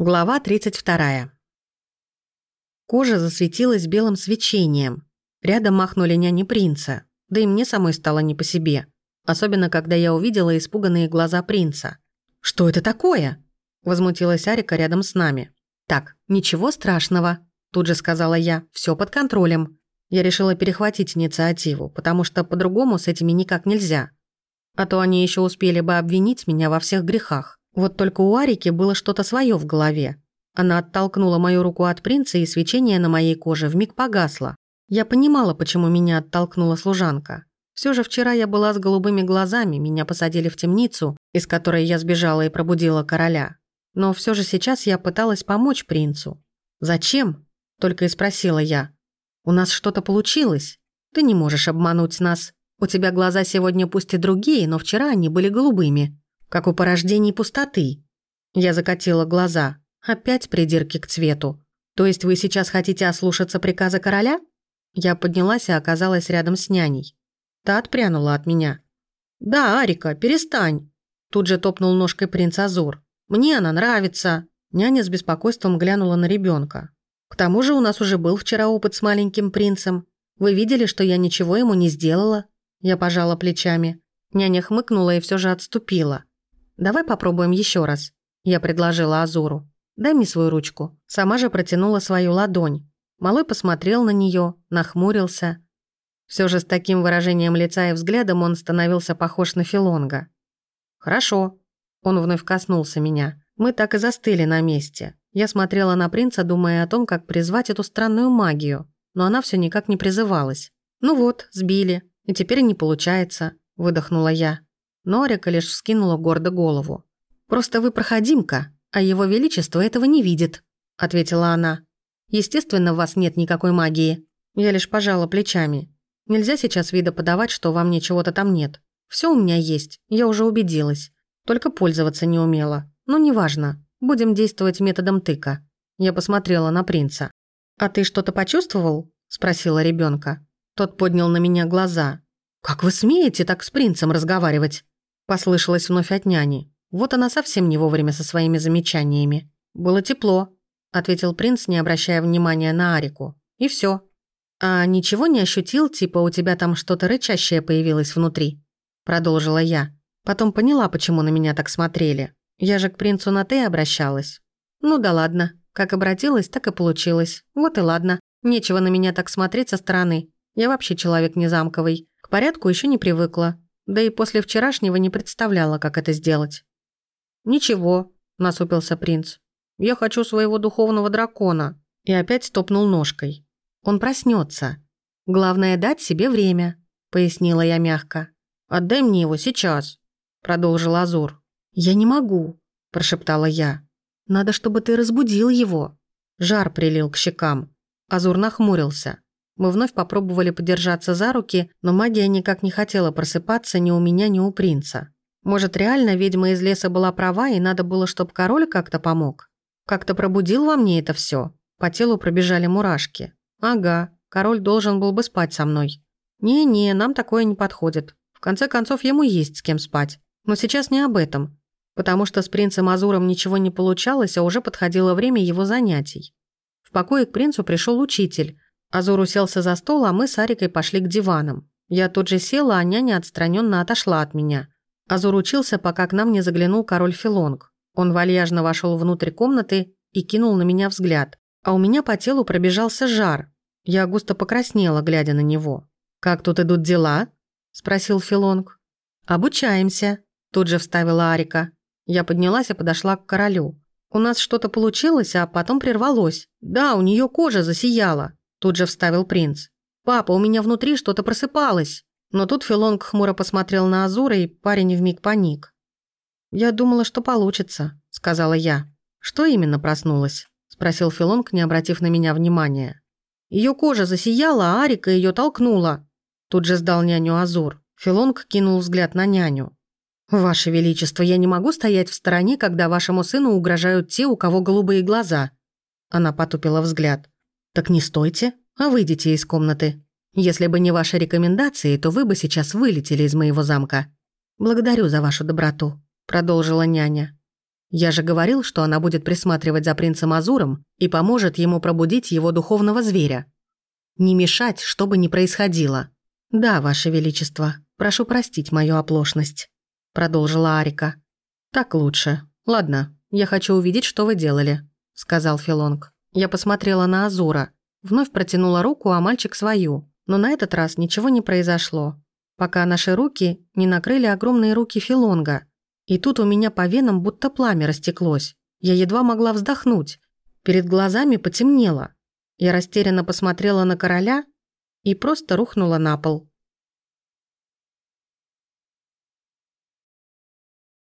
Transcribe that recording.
Глава 32. Кожа засветилась белым свечением. Рядом махнули няни принца. Да и мне самой стало не по себе. Особенно, когда я увидела испуганные глаза принца. «Что это такое?» Возмутилась Арика рядом с нами. «Так, ничего страшного», тут же сказала я. Все под контролем». Я решила перехватить инициативу, потому что по-другому с этими никак нельзя. А то они еще успели бы обвинить меня во всех грехах. Вот только у Арики было что-то свое в голове. Она оттолкнула мою руку от принца, и свечение на моей коже вмиг погасло. Я понимала, почему меня оттолкнула служанка. Все же вчера я была с голубыми глазами, меня посадили в темницу, из которой я сбежала и пробудила короля. Но все же сейчас я пыталась помочь принцу. «Зачем?» – только и спросила я. «У нас что-то получилось. Ты не можешь обмануть нас. У тебя глаза сегодня пусть и другие, но вчера они были голубыми» как у порождений пустоты. Я закатила глаза. Опять придирки к цвету. То есть вы сейчас хотите ослушаться приказа короля? Я поднялась и оказалась рядом с няней. Та отпрянула от меня. «Да, Арика, перестань!» Тут же топнул ножкой принц Азур. «Мне она нравится!» Няня с беспокойством глянула на ребенка. «К тому же у нас уже был вчера опыт с маленьким принцем. Вы видели, что я ничего ему не сделала?» Я пожала плечами. Няня хмыкнула и все же отступила. «Давай попробуем еще раз», – я предложила Азуру. «Дай мне свою ручку». Сама же протянула свою ладонь. Малой посмотрел на нее, нахмурился. Все же с таким выражением лица и взглядом он становился похож на Филонга. «Хорошо». Он вновь коснулся меня. Мы так и застыли на месте. Я смотрела на принца, думая о том, как призвать эту странную магию, но она все никак не призывалась. «Ну вот, сбили, и теперь не получается», – выдохнула я. Норика лишь вскинула гордо голову. «Просто вы проходимка, а его величество этого не видит», — ответила она. «Естественно, в вас нет никакой магии». Я лишь пожала плечами. Нельзя сейчас вида подавать, что во мне чего-то там нет. Все у меня есть, я уже убедилась. Только пользоваться не умела. Но неважно, будем действовать методом тыка. Я посмотрела на принца. «А ты что-то почувствовал?» – спросила ребенка. Тот поднял на меня глаза. «Как вы смеете так с принцем разговаривать?» Послышалось вновь от няни. Вот она совсем не вовремя со своими замечаниями. «Было тепло», — ответил принц, не обращая внимания на Арику. «И все. «А ничего не ощутил, типа у тебя там что-то рычащее появилось внутри?» Продолжила я. Потом поняла, почему на меня так смотрели. Я же к принцу на «ты» обращалась. «Ну да ладно. Как обратилась, так и получилось. Вот и ладно. Нечего на меня так смотреть со стороны. Я вообще человек не замковый. К порядку еще не привыкла. Да и после вчерашнего не представляла, как это сделать. «Ничего», – насупился принц. «Я хочу своего духовного дракона». И опять стопнул ножкой. «Он проснется. Главное дать себе время», – пояснила я мягко. «Отдай мне его сейчас», – продолжил Азур. «Я не могу», – прошептала я. «Надо, чтобы ты разбудил его». Жар прилил к щекам. Азур нахмурился. Мы вновь попробовали подержаться за руки, но магия никак не хотела просыпаться ни у меня, ни у принца. Может, реально ведьма из леса была права, и надо было, чтобы король как-то помог? Как-то пробудил во мне это все. По телу пробежали мурашки. Ага, король должен был бы спать со мной. Не-не, нам такое не подходит. В конце концов, ему есть с кем спать. Но сейчас не об этом. Потому что с принцем Азуром ничего не получалось, а уже подходило время его занятий. В покое к принцу пришел учитель, Азур уселся за стол, а мы с Арикой пошли к диванам. Я тут же села, а няня отстраненно отошла от меня. Азур учился, пока к нам не заглянул король Филонг. Он вальяжно вошел внутрь комнаты и кинул на меня взгляд. А у меня по телу пробежался жар. Я густо покраснела, глядя на него. «Как тут идут дела?» – спросил Филонг. «Обучаемся», – тут же вставила Арика. Я поднялась и подошла к королю. «У нас что-то получилось, а потом прервалось. Да, у нее кожа засияла. Тут же вставил принц. «Папа, у меня внутри что-то просыпалось». Но тут Филонг хмуро посмотрел на Азура, и парень вмиг паник. «Я думала, что получится», — сказала я. «Что именно проснулась?» — спросил Филонг, не обратив на меня внимания. Ее кожа засияла, а Арика ее толкнула. Тут же сдал няню Азур. Филонг кинул взгляд на няню. «Ваше Величество, я не могу стоять в стороне, когда вашему сыну угрожают те, у кого голубые глаза». Она потупила взгляд. «Так не стойте, а выйдите из комнаты. Если бы не ваши рекомендации, то вы бы сейчас вылетели из моего замка. Благодарю за вашу доброту», – продолжила няня. Я же говорил, что она будет присматривать за принцем Азуром и поможет ему пробудить его духовного зверя. Не мешать, что бы ни происходило. Да, Ваше Величество, прошу простить мою оплошность», — продолжила Арика. «Так лучше. Ладно, я хочу увидеть, что вы делали», — сказал Филонг. Я посмотрела на Азура, вновь протянула руку, а мальчик свою. Но на этот раз ничего не произошло, пока наши руки не накрыли огромные руки Филонга. И тут у меня по венам будто пламя растеклось. Я едва могла вздохнуть. Перед глазами потемнело. Я растерянно посмотрела на короля и просто рухнула на пол.